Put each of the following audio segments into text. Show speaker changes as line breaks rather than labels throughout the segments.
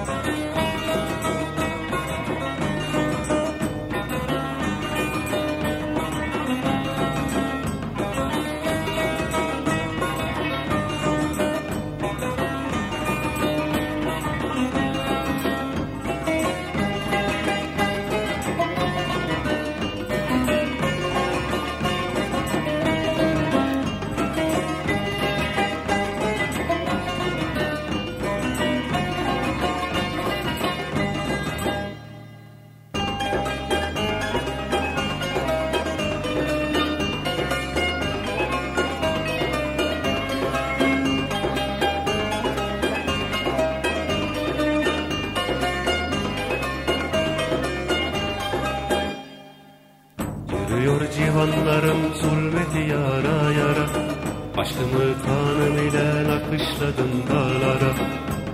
Yürüyor civanlarım zulmeti yara yara. Aşkımı kanım ile nakışladım dağlara.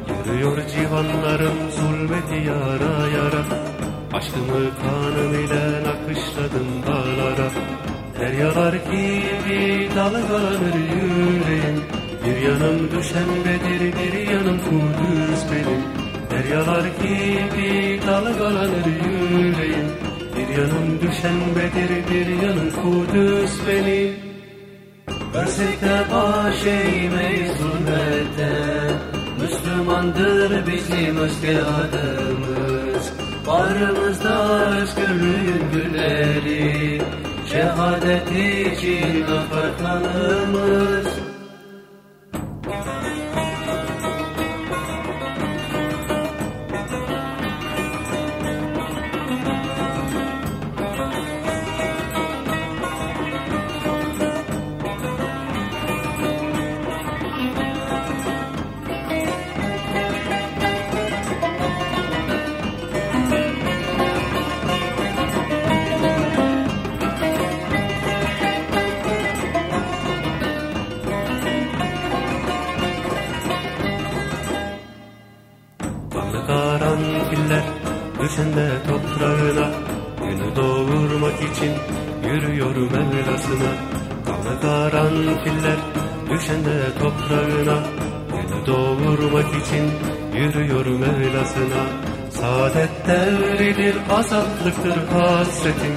Yürüyor civanlarım zulmeti yara yara. Aşkımı kanım ile nakışladım dağlara. Deryalar gibi dalgalanır yüreğim. Bir yanım düşembedir bir yanım Kudüs benim. Deryalar gibi dalgalanır yüreğim yanım düşembedir bir yanım Kudüs benim
Versek de baş eğmeyiz zulmete Müslümandır bizim özge adımız Bağrımızda özgürlüğün gülleri Şehadet için akar
karanfiller düşende toprağına Günü doğurmak için yürüyor Mevlasına. Kanlı karanfiller düşende toprağına Günü doğurmak için yürüyor Mevlasına. Saadet devridir, azatlıktır hasretin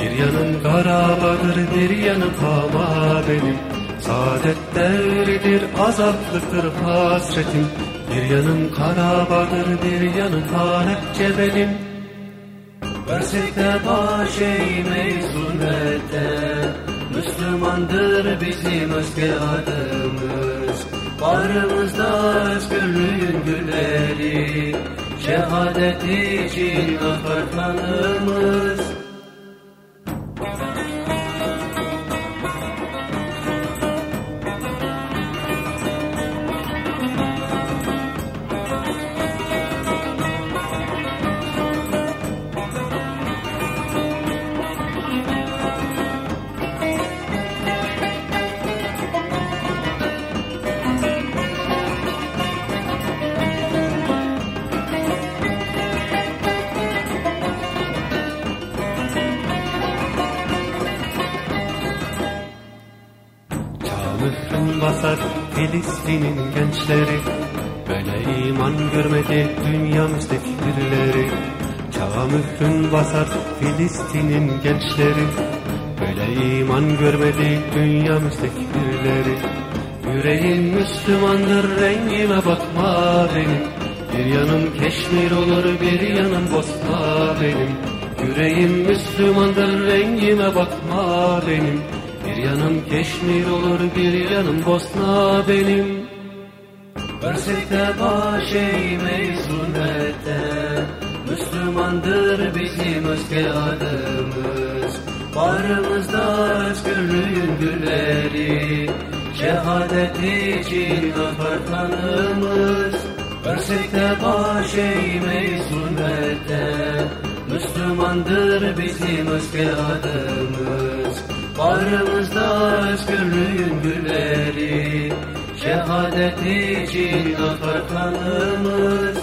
Bir yanım Karabağ'dır, bir yanım Hama benim. Saadet devridir, azatlıktır hasretin Bir yanım Karabağ'dır, bir yanım Halepçe benim
Versek de baş eğmeyiz zulmete Müslümandır bizim özge adımız. Bağrımızda özgürlüğün gülleri Şehadet için akar
Çağ basar Filistin'in gençleri. Böyle iman görmedi dünya müstekbirleri. Çağ mührün basar Filistin'in gençleri. Böyle iman görmedi dünya müstekbirleri. Yüreğim Müslümandır rengime bakma benim. Bir yanım Keşmir olur bir yanım Bosna benim. Yüreğim Müslümandır rengime bakma benim Bir yanım Keşmir olur bir yanım Bosna benim.
Versek de baş eğmeyiz zulmete Müslümandır bizim özge adımız. Bağrımızda özgürlüğün gülleri Şehadet için akar kanımız Versek de baş eğmeyiz zulmete Müslümandır bizim özge adımız Bağrımızda özgürlüğün gülleri Şehadet için akar kanımız